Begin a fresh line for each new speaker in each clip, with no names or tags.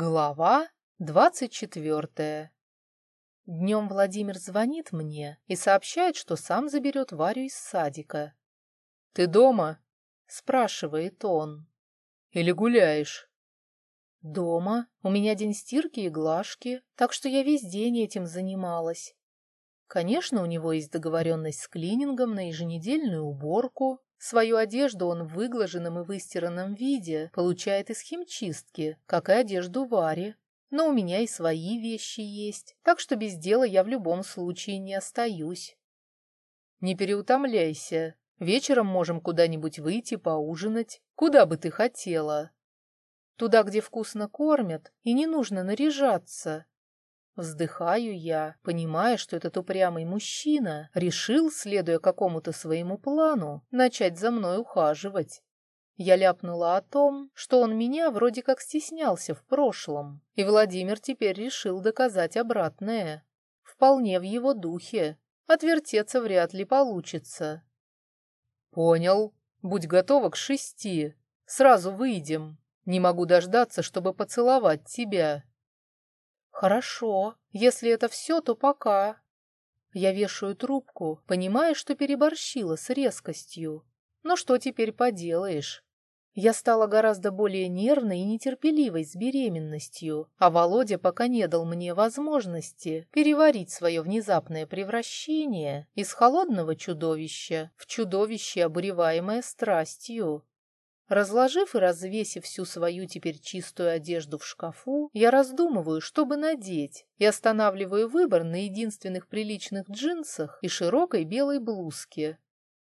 Глава двадцать четвертая. Днем Владимир звонит мне и сообщает, что сам заберет Варю из садика. «Ты дома?» — спрашивает он. «Или гуляешь?» «Дома. У меня день стирки и глажки, так что я весь день этим занималась. Конечно, у него есть договоренность с клинингом на еженедельную уборку, Свою одежду он в выглаженном и выстиранном виде получает из химчистки, как и одежду Вари. Но у меня и свои вещи есть, так что без дела я в любом случае не остаюсь. Не переутомляйся. Вечером можем куда-нибудь выйти поужинать. Куда бы ты хотела? Туда, где вкусно кормят, и не нужно наряжаться. Вздыхаю я, понимая, что этот упрямый мужчина решил, следуя какому-то своему плану, начать за мной ухаживать. Я ляпнула о том, что он меня вроде как стеснялся в прошлом, и Владимир теперь решил доказать обратное. Вполне в его духе. Отвертеться вряд ли получится. «Понял. Будь готова к шести. Сразу выйдем. Не могу дождаться, чтобы поцеловать тебя». «Хорошо. Если это все, то пока». Я вешаю трубку, понимая, что переборщила с резкостью. Но что теперь поделаешь? Я стала гораздо более нервной и нетерпеливой с беременностью, а Володя пока не дал мне возможности переварить свое внезапное превращение из холодного чудовища в чудовище, обуреваемое страстью. Разложив и развесив всю свою теперь чистую одежду в шкафу, я раздумываю, чтобы надеть, и останавливаю выбор на единственных приличных джинсах и широкой белой блузке.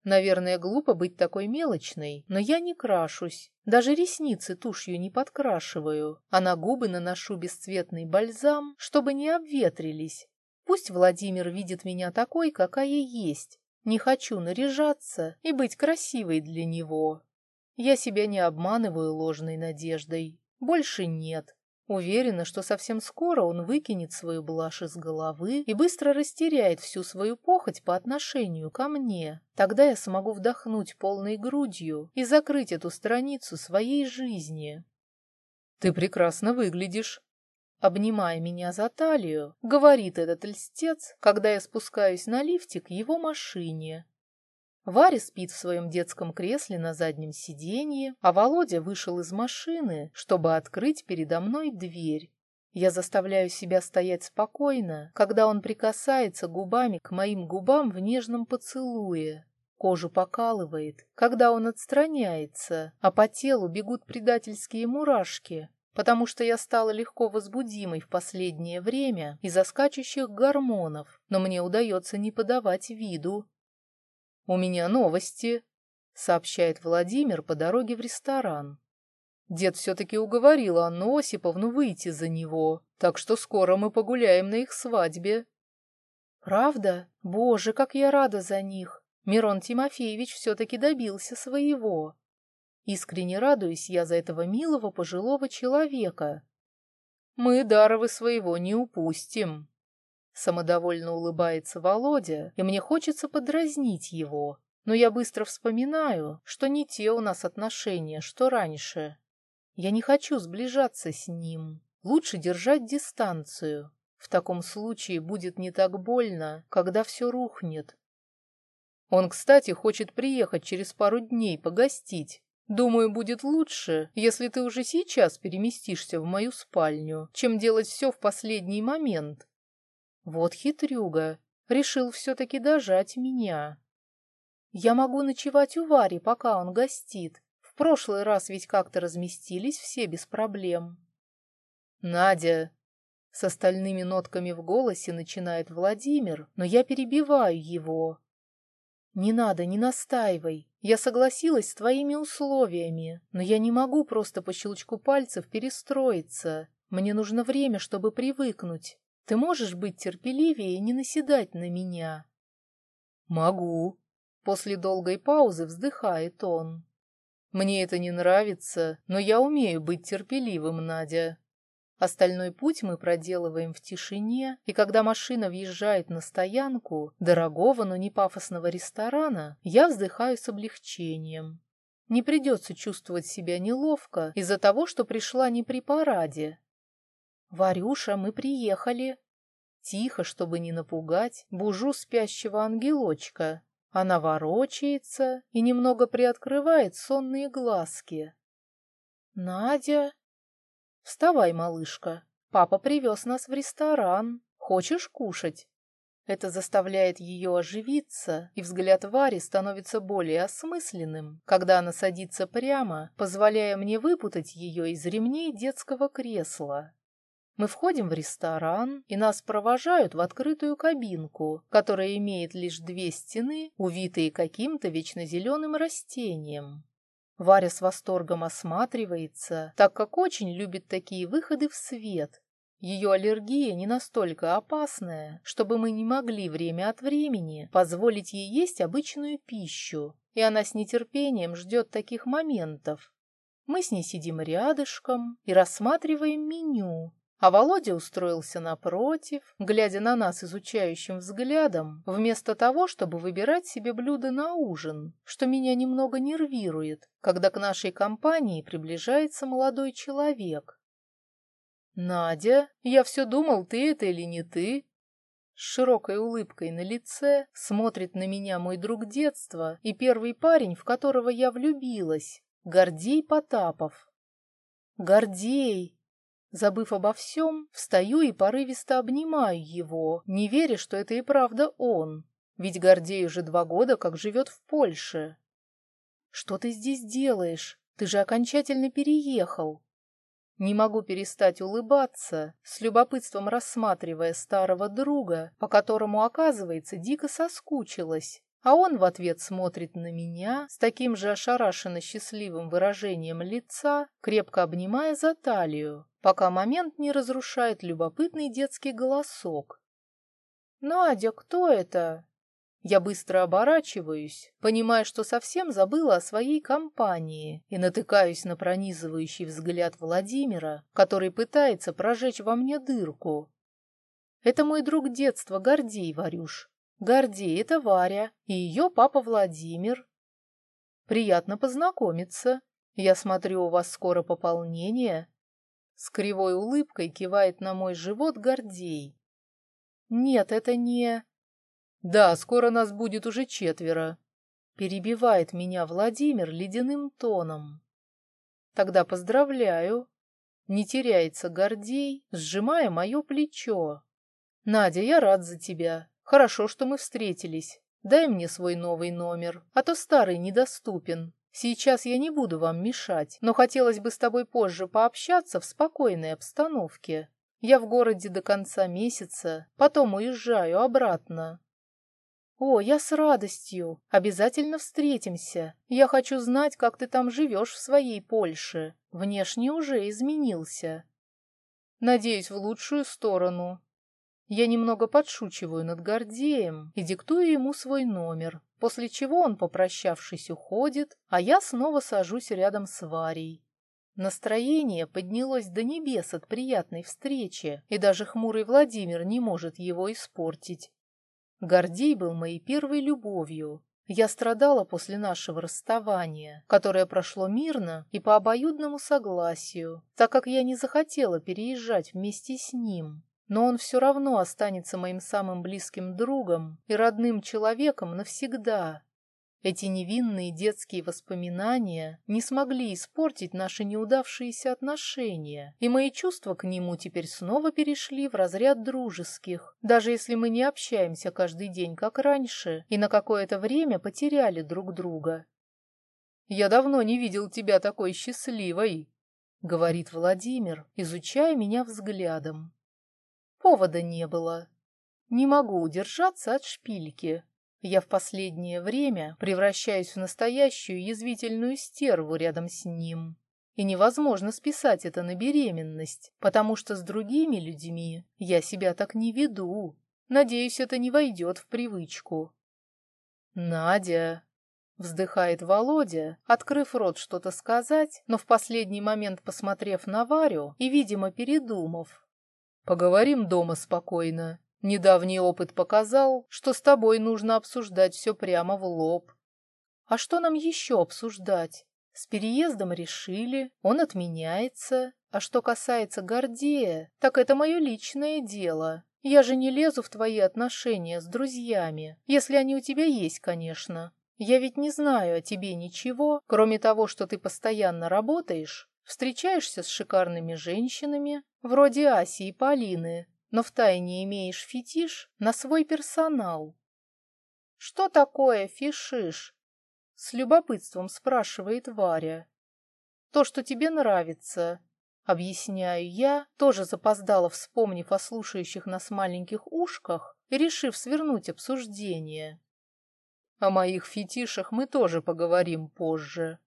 Наверное, глупо быть такой мелочной, но я не крашусь, даже ресницы тушью не подкрашиваю, а на губы наношу бесцветный бальзам, чтобы не обветрились. Пусть Владимир видит меня такой, какая есть. Не хочу наряжаться и быть красивой для него. Я себя не обманываю ложной надеждой. Больше нет. Уверена, что совсем скоро он выкинет свою блажь из головы и быстро растеряет всю свою похоть по отношению ко мне. Тогда я смогу вдохнуть полной грудью и закрыть эту страницу своей жизни. «Ты прекрасно выглядишь», обнимая меня за талию, говорит этот льстец, когда я спускаюсь на лифте к его машине. Варя спит в своем детском кресле на заднем сиденье, а Володя вышел из машины, чтобы открыть передо мной дверь. Я заставляю себя стоять спокойно, когда он прикасается губами к моим губам в нежном поцелуе. Кожу покалывает, когда он отстраняется, а по телу бегут предательские мурашки, потому что я стала легко возбудимой в последнее время из-за скачущих гормонов, но мне удается не подавать виду, «У меня новости», — сообщает Владимир по дороге в ресторан. Дед все-таки уговорил Анну Осиповну выйти за него, так что скоро мы погуляем на их свадьбе. Правда? Боже, как я рада за них! Мирон Тимофеевич все-таки добился своего. Искренне радуюсь я за этого милого пожилого человека. Мы Даровы своего не упустим. Самодовольно улыбается Володя, и мне хочется подразнить его. Но я быстро вспоминаю, что не те у нас отношения, что раньше. Я не хочу сближаться с ним. Лучше держать дистанцию. В таком случае будет не так больно, когда все рухнет. Он, кстати, хочет приехать через пару дней погостить. Думаю, будет лучше, если ты уже сейчас переместишься в мою спальню, чем делать все в последний момент. Вот хитрюга, решил все-таки дожать меня. Я могу ночевать у Вари, пока он гостит. В прошлый раз ведь как-то разместились все без проблем. Надя, с остальными нотками в голосе начинает Владимир, но я перебиваю его. «Не надо, не настаивай. Я согласилась с твоими условиями, но я не могу просто по щелчку пальцев перестроиться. Мне нужно время, чтобы привыкнуть. Ты можешь быть терпеливее и не наседать на меня?» «Могу», — после долгой паузы вздыхает он. «Мне это не нравится, но я умею быть терпеливым, Надя». Остальной путь мы проделываем в тишине, и когда машина въезжает на стоянку дорогого, но не пафосного ресторана, я вздыхаю с облегчением. Не придется чувствовать себя неловко из-за того, что пришла не при параде, «Варюша, мы приехали!» Тихо, чтобы не напугать, бужу спящего ангелочка. Она ворочается и немного приоткрывает сонные глазки. «Надя?» «Вставай, малышка. Папа привез нас в ресторан. Хочешь кушать?» Это заставляет ее оживиться, и взгляд Вари становится более осмысленным, когда она садится прямо, позволяя мне выпутать ее из ремней детского кресла. Мы входим в ресторан, и нас провожают в открытую кабинку, которая имеет лишь две стены, увитые каким-то вечно зеленым растением. Варя с восторгом осматривается, так как очень любит такие выходы в свет. Ее аллергия не настолько опасная, чтобы мы не могли время от времени позволить ей есть обычную пищу, и она с нетерпением ждет таких моментов. Мы с ней сидим рядышком и рассматриваем меню, а Володя устроился напротив, глядя на нас изучающим взглядом, вместо того, чтобы выбирать себе блюдо на ужин, что меня немного нервирует, когда к нашей компании приближается молодой человек. «Надя, я все думал, ты это или не ты?» С широкой улыбкой на лице смотрит на меня мой друг детства и первый парень, в которого я влюбилась, Гордей Потапов. «Гордей!» Забыв обо всем, встаю и порывисто обнимаю его, не веря, что это и правда он. Ведь Гордей уже два года как живет в Польше. «Что ты здесь делаешь? Ты же окончательно переехал!» Не могу перестать улыбаться, с любопытством рассматривая старого друга, по которому, оказывается, дико соскучилась. А он в ответ смотрит на меня с таким же ошарашенно счастливым выражением лица, крепко обнимая за талию, пока момент не разрушает любопытный детский голосок. «Надя, кто это?» Я быстро оборачиваюсь, понимая, что совсем забыла о своей компании и натыкаюсь на пронизывающий взгляд Владимира, который пытается прожечь во мне дырку. Это мой друг детства, Гордей Варюш. Гордей — это Варя, и ее папа Владимир. Приятно познакомиться. Я смотрю, у вас скоро пополнение. С кривой улыбкой кивает на мой живот Гордей. Нет, это не... Да, скоро нас будет уже четверо. Перебивает меня Владимир ледяным тоном. Тогда поздравляю. Не теряется Гордей, сжимая мое плечо. Надя, я рад за тебя. Хорошо, что мы встретились. Дай мне свой новый номер, а то старый недоступен. Сейчас я не буду вам мешать, но хотелось бы с тобой позже пообщаться в спокойной обстановке. Я в городе до конца месяца, потом уезжаю обратно. О, я с радостью. Обязательно встретимся. Я хочу знать, как ты там живешь в своей Польше. Внешне уже изменился. Надеюсь, в лучшую сторону. Я немного подшучиваю над Гордеем и диктую ему свой номер, после чего он, попрощавшись, уходит, а я снова сажусь рядом с Варей. Настроение поднялось до небес от приятной встречи, и даже хмурый Владимир не может его испортить. Гордей был моей первой любовью. Я страдала после нашего расставания, которое прошло мирно и по обоюдному согласию, так как я не захотела переезжать вместе с ним но он все равно останется моим самым близким другом и родным человеком навсегда. Эти невинные детские воспоминания не смогли испортить наши неудавшиеся отношения, и мои чувства к нему теперь снова перешли в разряд дружеских, даже если мы не общаемся каждый день, как раньше, и на какое-то время потеряли друг друга. «Я давно не видел тебя такой счастливой», — говорит Владимир, изучая меня взглядом. Повода не было. Не могу удержаться от шпильки. Я в последнее время превращаюсь в настоящую язвительную стерву рядом с ним. И невозможно списать это на беременность, потому что с другими людьми я себя так не веду. Надеюсь, это не войдет в привычку. «Надя!» — вздыхает Володя, открыв рот что-то сказать, но в последний момент посмотрев на Варю и, видимо, передумав, Поговорим дома спокойно. Недавний опыт показал, что с тобой нужно обсуждать все прямо в лоб. А что нам еще обсуждать? С переездом решили, он отменяется, А что касается Гордея, так это мое личное дело. Я же не лезу в твои отношения с друзьями, если они у тебя есть, конечно. Я ведь не знаю о тебе ничего, кроме того, что ты постоянно работаешь, встречаешься с шикарными женщинами, вроде Аси и Полины, но втайне имеешь фетиш на свой персонал. «Что такое фишиш?» — с любопытством спрашивает Варя. «То, что тебе нравится», — объясняю я, тоже запоздала, вспомнив о слушающих нас маленьких ушках и решив свернуть обсуждение. «О моих фетишах мы тоже поговорим позже»,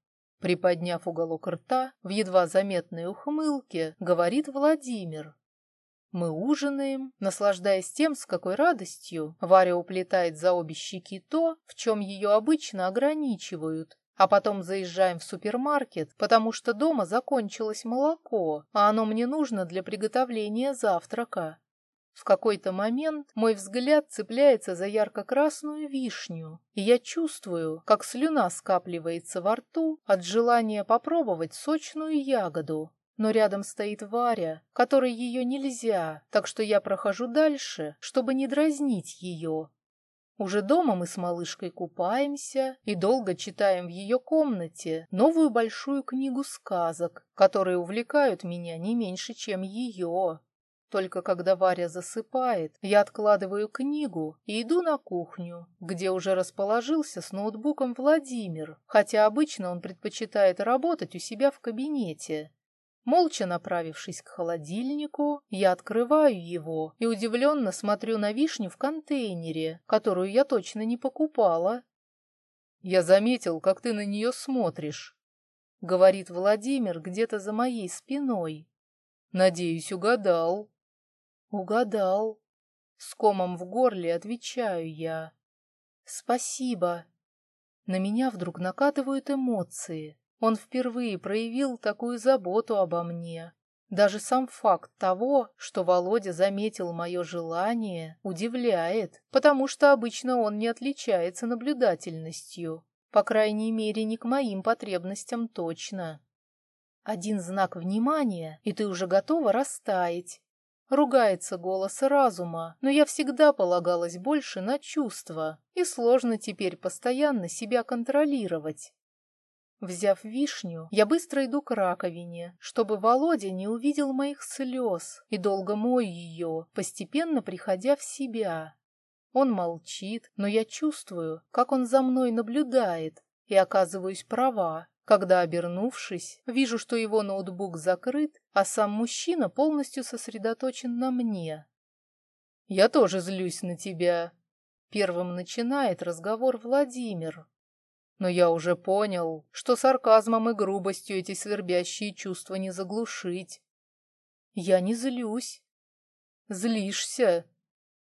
Приподняв уголок рта, в едва заметной ухмылке, говорит Владимир. Мы ужинаем, наслаждаясь тем, с какой радостью Варя уплетает за обе щеки то, в чем ее обычно ограничивают, а потом заезжаем в супермаркет, потому что дома закончилось молоко, а оно мне нужно для приготовления завтрака. В какой-то момент мой взгляд цепляется за ярко-красную вишню, и я чувствую, как слюна скапливается во рту от желания попробовать сочную ягоду, но рядом стоит Варя, которой ее нельзя, так что я прохожу дальше, чтобы не дразнить ее. Уже дома мы с малышкой купаемся и долго читаем в ее комнате новую большую книгу сказок, которые увлекают меня не меньше, чем ее. Только когда Варя засыпает, я откладываю книгу и иду на кухню, где уже расположился с ноутбуком Владимир, хотя обычно он предпочитает работать у себя в кабинете. Молча направившись к холодильнику, я открываю его и удивленно смотрю на вишню в контейнере, которую я точно не покупала. «Я заметил, как ты на нее смотришь», — говорит Владимир где-то за моей спиной. «Надеюсь, угадал». «Угадал». С комом в горле отвечаю я. «Спасибо». На меня вдруг накатывают эмоции. Он впервые проявил такую заботу обо мне. Даже сам факт того, что Володя заметил мое желание, удивляет, потому что обычно он не отличается наблюдательностью. По крайней мере, не к моим потребностям точно. Один знак внимания, и ты уже готова растаять. Ругается голос разума, но я всегда полагалась больше на чувства, и сложно теперь постоянно себя контролировать. Взяв вишню, я быстро иду к раковине, чтобы Володя не увидел моих слез, и долго мою ее, постепенно приходя в себя. Он молчит, но я чувствую, как он за мной наблюдает, и оказываюсь права, когда, обернувшись, вижу, что его ноутбук закрыт, а сам мужчина полностью сосредоточен на мне. «Я тоже злюсь на тебя», — первым начинает разговор Владимир. Но я уже понял, что сарказмом и грубостью эти свербящие чувства не заглушить. Я не злюсь. Злишься,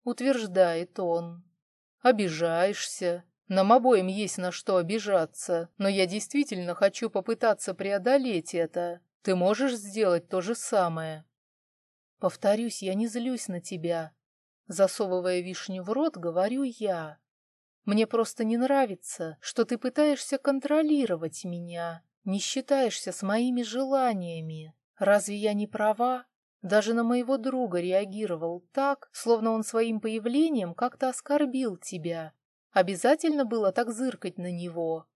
утверждает он. Обижаешься. Нам обоим есть на что обижаться, но я действительно хочу попытаться преодолеть это. Ты можешь сделать то же самое. Повторюсь, я не злюсь на тебя. Засовывая вишню в рот, говорю я. Мне просто не нравится, что ты пытаешься контролировать меня, не считаешься с моими желаниями. Разве я не права? Даже на моего друга реагировал так, словно он своим появлением как-то оскорбил тебя. Обязательно было так зыркать на него.